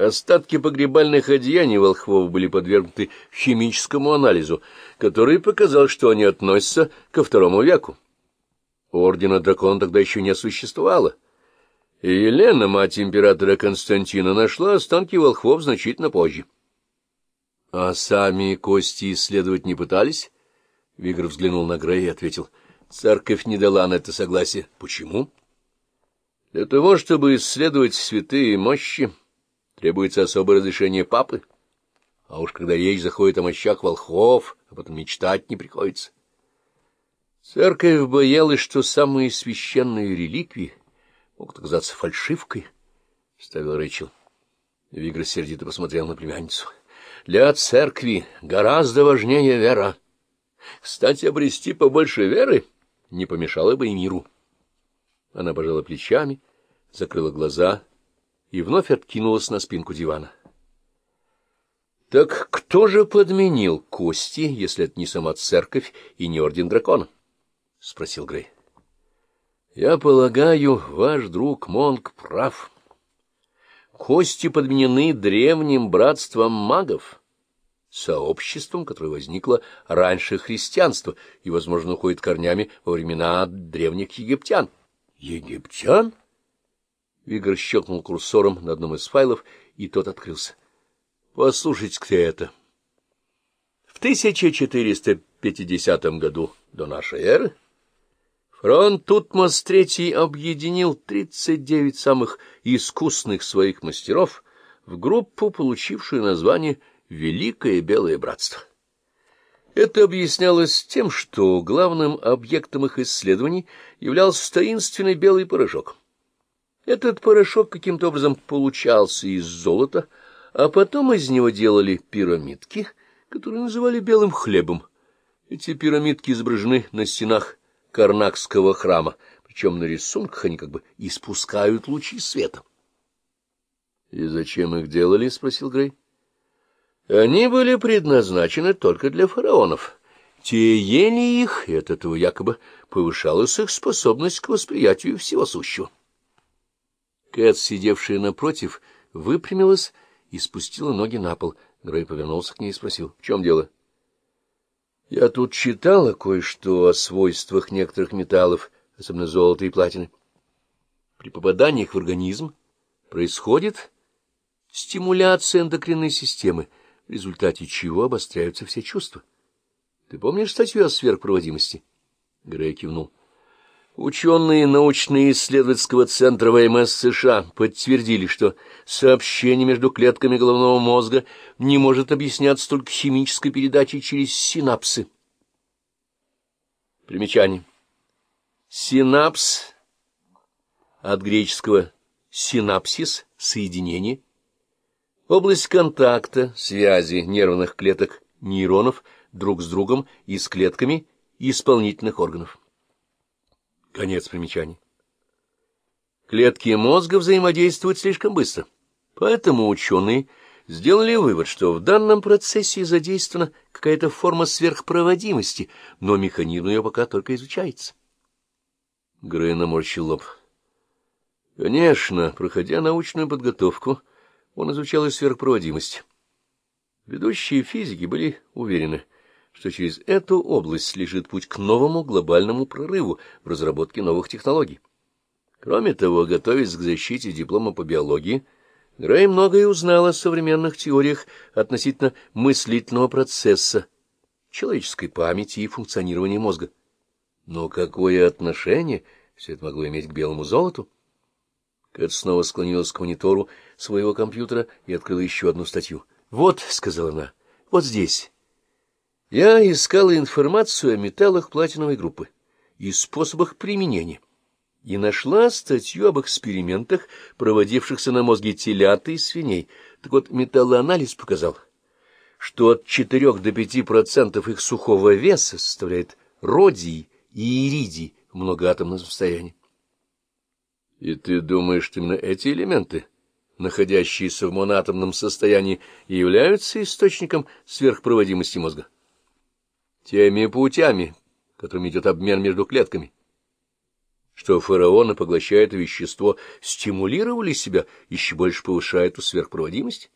Остатки погребальных одеяний волхвов были подвергнуты химическому анализу, который показал, что они относятся ко второму веку. Ордена дракона тогда еще не существовало. И Елена, мать императора Константина, нашла останки волхвов значительно позже. — А сами кости исследовать не пытались? Вигр взглянул на Грея и ответил. — Церковь не дала на это согласие. — Почему? — Для того, чтобы исследовать святые мощи, требуется особое разрешение папы. А уж когда речь заходит о мощах волхвов, об этом мечтать не приходится. Церковь боялась, что самые священные реликвии могут оказаться фальшивкой, — ставил Рэйчел. Вигра сердито посмотрел на племянницу. — Для церкви гораздо важнее вера. Кстати, обрести побольше веры не помешало бы и миру. Она пожала плечами, закрыла глаза и вновь откинулась на спинку дивана. — Так кто же подменил кости, если это не сама церковь и не орден дракона? — спросил Грей. — Я полагаю, ваш друг Монг прав. Кости подменены древним братством магов, сообществом, которое возникло раньше христианства и, возможно, уходит корнями во времена древних египтян. — Египтян? Вигр щелкнул курсором на одном из файлов, и тот открылся. — Послушайте-ка это. В 1450 году до нашей эры фронт Тутмос III объединил 39 самых искусных своих мастеров в группу, получившую название «Великое Белое Братство». Это объяснялось тем, что главным объектом их исследований являлся таинственный белый порошок. Этот порошок каким-то образом получался из золота, а потом из него делали пирамидки, которые называли белым хлебом. Эти пирамидки изображены на стенах Карнакского храма, причем на рисунках они как бы испускают лучи света. — И зачем их делали? — спросил Грей. — Они были предназначены только для фараонов. Те ели их, и от этого якобы повышалась их способность к восприятию всего сущего. Кэт, сидевшая напротив, выпрямилась и спустила ноги на пол. Грей повернулся к ней и спросил, в чем дело? — Я тут читала кое-что о свойствах некоторых металлов, особенно золота и платины. При попаданиях в организм происходит стимуляция эндокринной системы, в результате чего обостряются все чувства. Ты помнишь статью о сверхпроводимости? Грей кивнул. Ученые научно-исследовательского центра ВМС США подтвердили, что сообщение между клетками головного мозга не может объясняться только химической передачей через синапсы. Примечание. Синапс от греческого синапсис — соединение. Область контакта, связи нервных клеток нейронов друг с другом и с клетками исполнительных органов. Конец примечаний. Клетки мозга взаимодействуют слишком быстро, поэтому ученые сделали вывод, что в данном процессе задействована какая-то форма сверхпроводимости, но механизм ее пока только изучается. Грей наморщил лоб. Конечно, проходя научную подготовку, он изучал и сверхпроводимость. Ведущие физики были уверены, что через эту область лежит путь к новому глобальному прорыву в разработке новых технологий. Кроме того, готовясь к защите диплома по биологии, Грей многое узнал о современных теориях относительно мыслительного процесса, человеческой памяти и функционирования мозга. Но какое отношение все это могло иметь к белому золоту? Кэт снова склонилась к монитору своего компьютера и открыла еще одну статью. «Вот», — сказала она, — «вот здесь». Я искала информацию о металлах платиновой группы и способах применения, и нашла статью об экспериментах, проводившихся на мозге телят и свиней. Так вот, металлоанализ показал, что от 4 до 5% их сухого веса составляет родий и иридий в многоатомном состоянии. И ты думаешь, что именно эти элементы, находящиеся в моноатомном состоянии, являются источником сверхпроводимости мозга? Теми путями, которыми идет обмен между клетками. что фараоны, поглощая вещество, стимулировали себя, еще больше повышая эту сверхпроводимость?